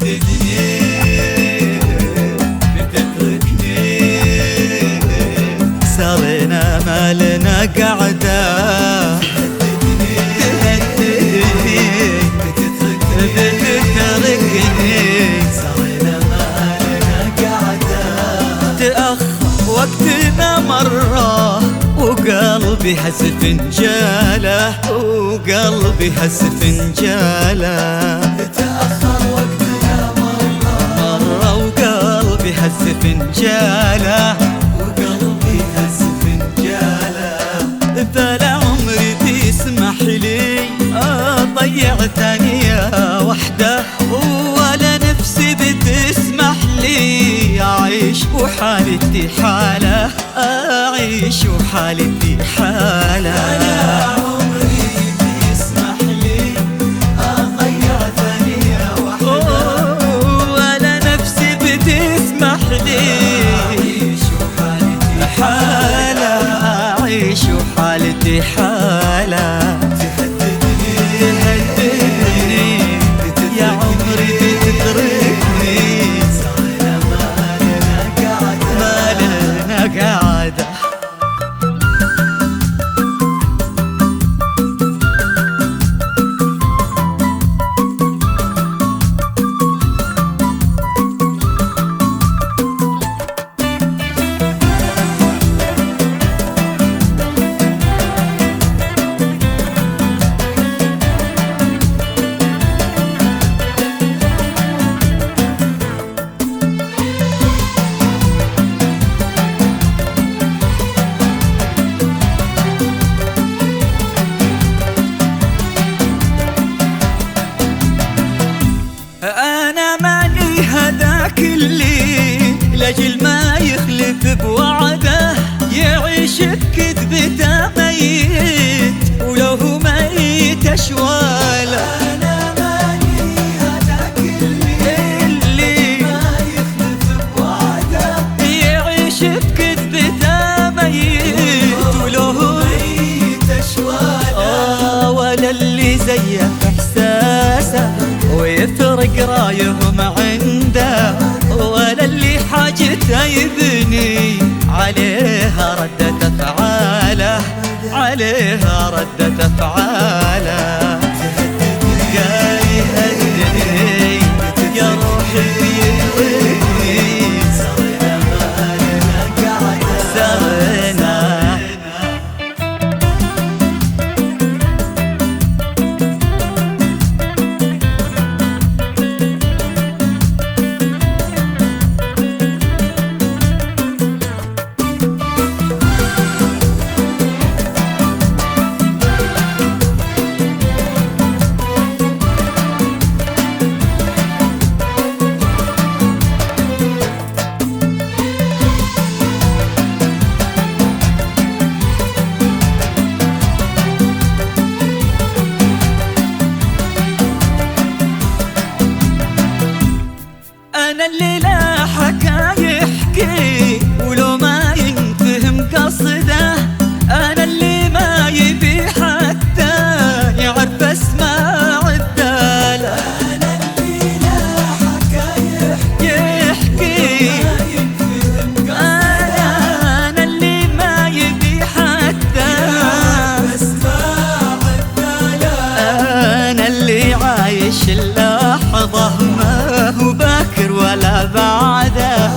تهددني بتتركني مالنا تأخر وقتنا مرة وقلبي هز فنجاله وقلبي هز فنجاله هز فنجاله وقلبي هز فنجاله فلا عمري تسمح لي. اضيع ثانية واحدة ولا نفسي بتسمح لي. أعيش وحالتي حالة. أعيش وحالتي حالة. وحالتي حالة. اللي لجل ما يخلف بوعده يعيش بكذبته ميت ولو هو ميت أشواله. أنا ماني اللي ما يخلف بوعده يعيش بكذبته ميت ولو هو ميت أشواده آه ولا اللي زيك إحساسه ويفرق رايهم حاجته يبني عليها ردة افعاله عليها ردة افعاله عايش اللحظة ما هو باكر ولا بعده.